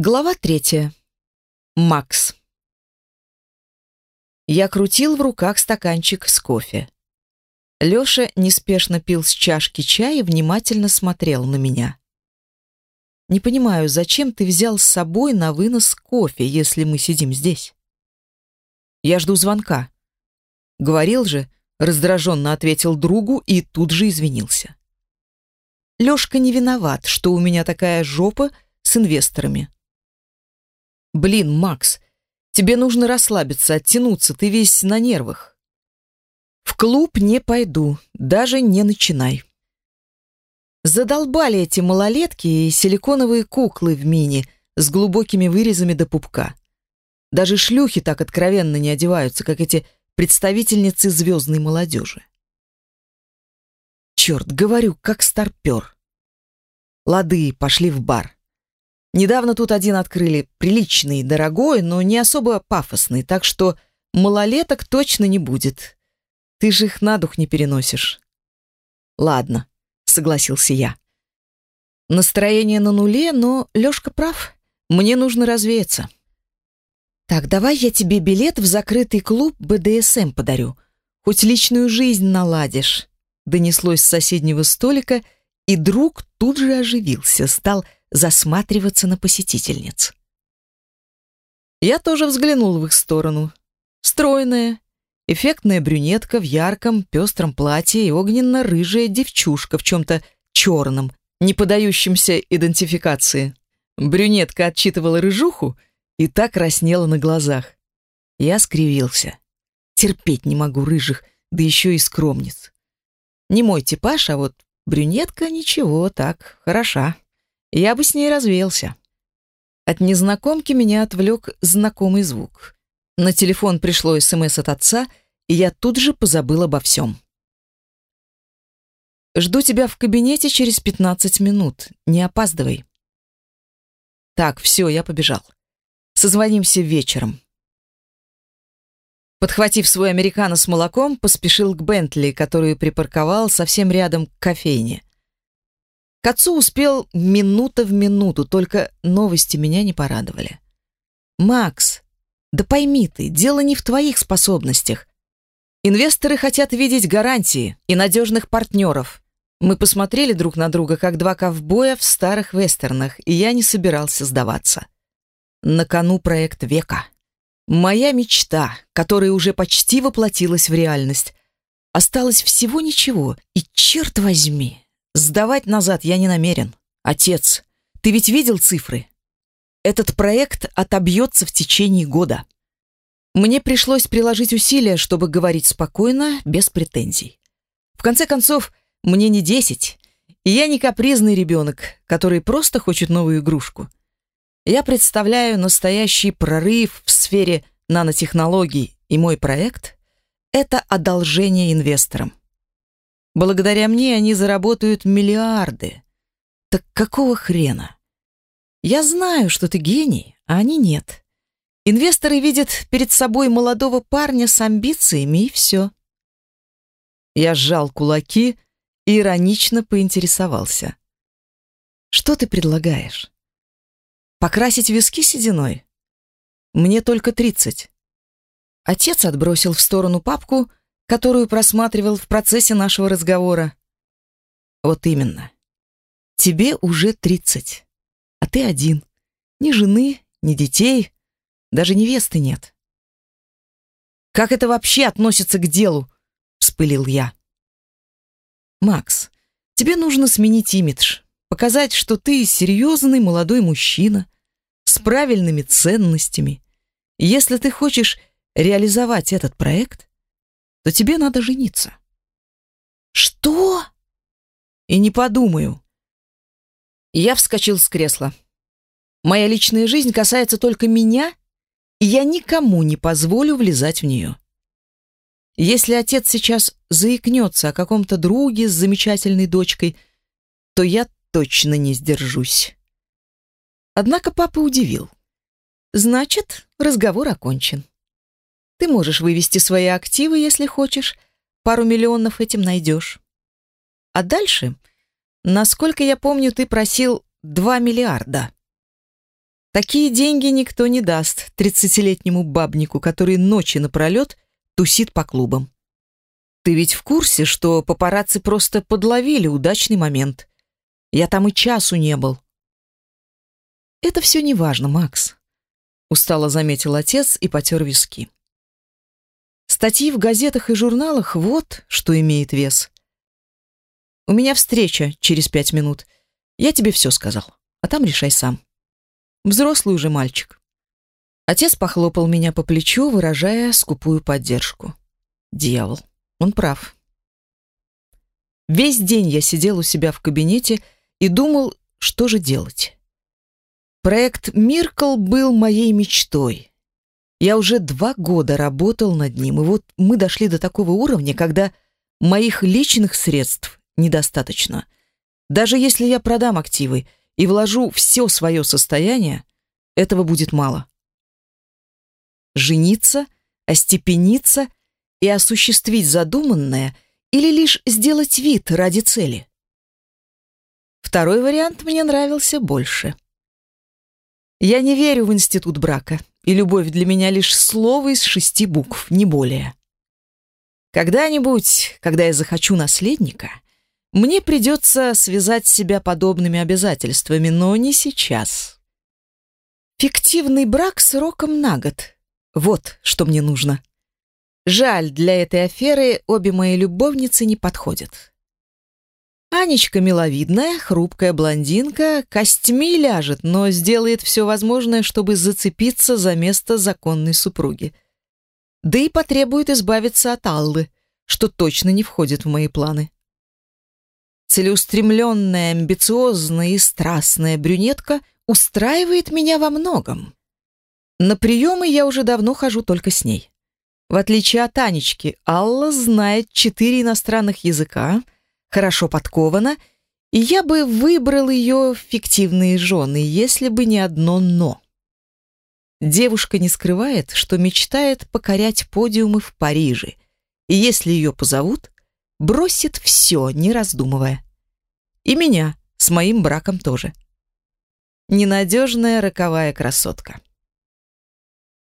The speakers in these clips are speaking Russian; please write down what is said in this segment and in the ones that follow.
Глава третья. Макс. Я крутил в руках стаканчик с кофе. Лёша неспешно пил с чашки чая и внимательно смотрел на меня. «Не понимаю, зачем ты взял с собой на вынос кофе, если мы сидим здесь?» «Я жду звонка». «Говорил же», раздраженно ответил другу и тут же извинился. Лёшка не виноват, что у меня такая жопа с инвесторами. Блин, Макс, тебе нужно расслабиться, оттянуться, ты весь на нервах. В клуб не пойду, даже не начинай. Задолбали эти малолетки и силиконовые куклы в мини с глубокими вырезами до пупка. Даже шлюхи так откровенно не одеваются, как эти представительницы звездной молодежи. Черт, говорю, как старпер. Лады, пошли в бар. Недавно тут один открыли, приличный, дорогой, но не особо пафосный, так что малолеток точно не будет. Ты же их на дух не переносишь. Ладно, согласился я. Настроение на нуле, но Лёшка прав. Мне нужно развеяться. Так, давай я тебе билет в закрытый клуб БДСМ подарю. Хоть личную жизнь наладишь. Донеслось с соседнего столика, и друг тут же оживился, стал засматриваться на посетительниц. Я тоже взглянул в их сторону. Стройная, эффектная брюнетка в ярком, пестром платье и огненно-рыжая девчушка в чем-то черном, не подающемся идентификации. Брюнетка отчитывала рыжуху и так краснела на глазах. Я скривился. Терпеть не могу рыжих, да еще и скромниц. Не мой типаж, а вот брюнетка ничего, так, хороша я бы с ней развеялся. От незнакомки меня отвлек знакомый звук. На телефон пришло СМС от отца, и я тут же позабыл обо всем. «Жду тебя в кабинете через 15 минут. Не опаздывай». Так, все, я побежал. Созвонимся вечером. Подхватив свой американо с молоком, поспешил к Бентли, которую припарковал совсем рядом к кофейне. Отцу успел минута в минуту, только новости меня не порадовали. «Макс, да пойми ты, дело не в твоих способностях. Инвесторы хотят видеть гарантии и надежных партнеров. Мы посмотрели друг на друга, как два ковбоя в старых вестернах, и я не собирался сдаваться. На кону проект века. Моя мечта, которая уже почти воплотилась в реальность. Осталось всего ничего, и черт возьми, Сдавать назад я не намерен. Отец, ты ведь видел цифры? Этот проект отобьется в течение года. Мне пришлось приложить усилия, чтобы говорить спокойно, без претензий. В конце концов, мне не десять, и я не капризный ребенок, который просто хочет новую игрушку. Я представляю настоящий прорыв в сфере нанотехнологий, и мой проект — это одолжение инвесторам. Благодаря мне они заработают миллиарды. Так какого хрена? Я знаю, что ты гений, а они нет. Инвесторы видят перед собой молодого парня с амбициями, и все. Я сжал кулаки и иронично поинтересовался. Что ты предлагаешь? Покрасить виски сединой? Мне только тридцать. Отец отбросил в сторону папку которую просматривал в процессе нашего разговора. Вот именно. Тебе уже тридцать, а ты один. Ни жены, ни детей, даже невесты нет. Как это вообще относится к делу? вспылил я. Макс, тебе нужно сменить имидж, показать, что ты серьезный молодой мужчина с правильными ценностями. если ты хочешь реализовать этот проект, то тебе надо жениться. Что? И не подумаю. Я вскочил с кресла. Моя личная жизнь касается только меня, и я никому не позволю влезать в нее. Если отец сейчас заикнется о каком-то друге с замечательной дочкой, то я точно не сдержусь. Однако папа удивил. Значит, разговор окончен. Ты можешь вывести свои активы, если хочешь. Пару миллионов этим найдешь. А дальше, насколько я помню, ты просил 2 миллиарда. Такие деньги никто не даст тридцатилетнему бабнику, который ночи напролет тусит по клубам. Ты ведь в курсе, что папарацци просто подловили удачный момент? Я там и часу не был. Это все не важно, Макс. Устало заметил отец и потер виски. Статьи в газетах и журналах — вот что имеет вес. У меня встреча через пять минут. Я тебе все сказал, а там решай сам. Взрослый уже мальчик. Отец похлопал меня по плечу, выражая скупую поддержку. Дьявол, он прав. Весь день я сидел у себя в кабинете и думал, что же делать. Проект «Миркл» был моей мечтой. Я уже два года работал над ним, и вот мы дошли до такого уровня, когда моих личных средств недостаточно. Даже если я продам активы и вложу все свое состояние, этого будет мало. Жениться, остепениться и осуществить задуманное или лишь сделать вид ради цели. Второй вариант мне нравился больше. Я не верю в институт брака, и любовь для меня лишь слово из шести букв, не более. Когда-нибудь, когда я захочу наследника, мне придется связать себя подобными обязательствами, но не сейчас. Фиктивный брак сроком на год. Вот что мне нужно. Жаль, для этой аферы обе мои любовницы не подходят. Анечка миловидная, хрупкая блондинка, костьми ляжет, но сделает все возможное, чтобы зацепиться за место законной супруги. Да и потребует избавиться от Аллы, что точно не входит в мои планы целеустремленная, амбициозная и страстная брюнетка устраивает меня во многом. На приемы я уже давно хожу только с ней. В отличие от Анечки, Алла знает четыре иностранных языка, хорошо подкована, и я бы выбрал ее фиктивные жены, если бы не одно «но». Девушка не скрывает, что мечтает покорять подиумы в Париже, и если ее позовут, бросит все, не раздумывая. И меня с моим браком тоже. Ненадежная роковая красотка.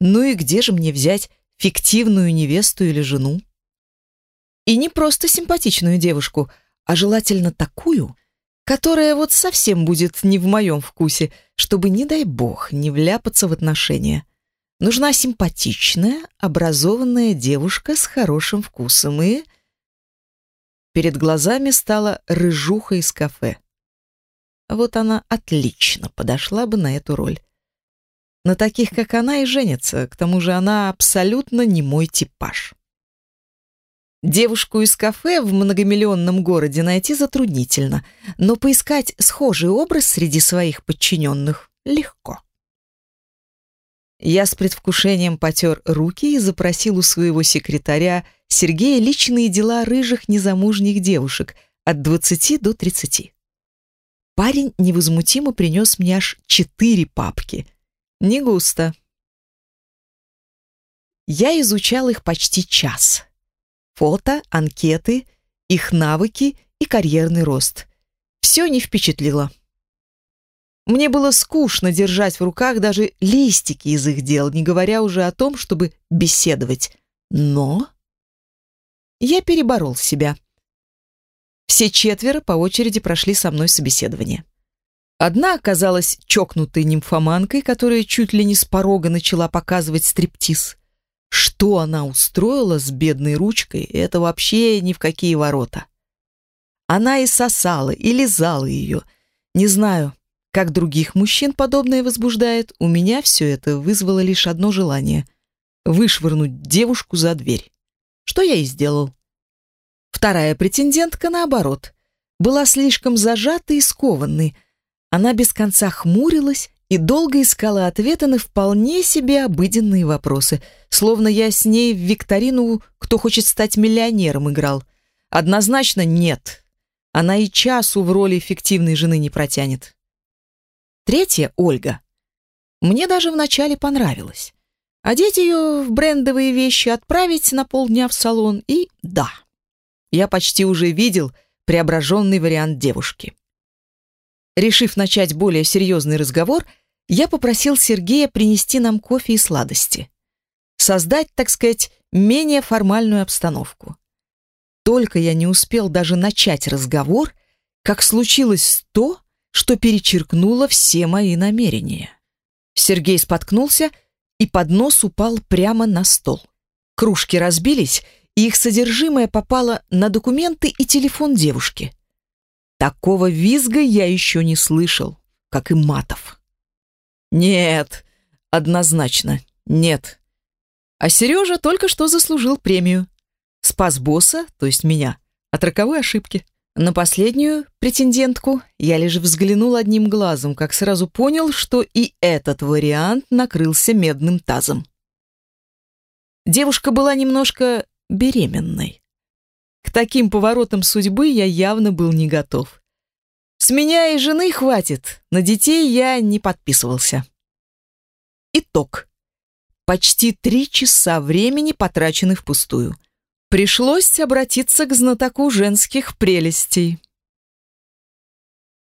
Ну и где же мне взять фиктивную невесту или жену? И не просто симпатичную девушку, а желательно такую, которая вот совсем будет не в моем вкусе, чтобы, не дай бог, не вляпаться в отношения. Нужна симпатичная, образованная девушка с хорошим вкусом и Перед глазами стала рыжуха из кафе. Вот она отлично подошла бы на эту роль. На таких, как она, и женится, к тому же она абсолютно не мой типаж. Девушку из кафе в многомиллионном городе найти затруднительно, но поискать схожий образ среди своих подчиненных легко. Я с предвкушением потер руки и запросил у своего секретаря Сергея личные дела рыжих незамужних девушек от 20 до 30. Парень невозмутимо принес мне аж четыре папки. Не густо. Я изучал их почти час. Фото, анкеты, их навыки и карьерный рост. Все не впечатлило. Мне было скучно держать в руках даже листики из их дел, не говоря уже о том, чтобы беседовать. Но я переборол себя. Все четверо по очереди прошли со мной собеседование. Одна оказалась чокнутой нимфоманкой, которая чуть ли не с порога начала показывать стриптиз. Что она устроила с бедной ручкой, это вообще ни в какие ворота. Она и сосала, и лизала ее. Не знаю, как других мужчин подобное возбуждает, у меня все это вызвало лишь одно желание — вышвырнуть девушку за дверь. Что я и сделал. Вторая претендентка, наоборот, была слишком зажатой и скованной. Она без конца хмурилась и долго искала ответы на вполне себе обыденные вопросы, словно я с ней в викторину «Кто хочет стать миллионером» играл. Однозначно нет. Она и часу в роли эффективной жены не протянет. Третья, Ольга, мне даже вначале понравилась. Одеть ее в брендовые вещи, отправить на полдня в салон и да, я почти уже видел преображенный вариант девушки. Решив начать более серьезный разговор, я попросил Сергея принести нам кофе и сладости. Создать, так сказать, менее формальную обстановку. Только я не успел даже начать разговор, как случилось то, что перечеркнуло все мои намерения. Сергей споткнулся, и поднос упал прямо на стол. Кружки разбились, и их содержимое попало на документы и телефон девушки. Такого визга я еще не слышал, как и матов. Нет, однозначно, нет. А Сережа только что заслужил премию. Спас босса, то есть меня, от роковой ошибки. На последнюю претендентку я лишь взглянул одним глазом, как сразу понял, что и этот вариант накрылся медным тазом. Девушка была немножко беременной. К таким поворотам судьбы я явно был не готов. С меня и жены хватит, на детей я не подписывался. Итог. Почти три часа времени потрачены впустую. Пришлось обратиться к знатоку женских прелестей.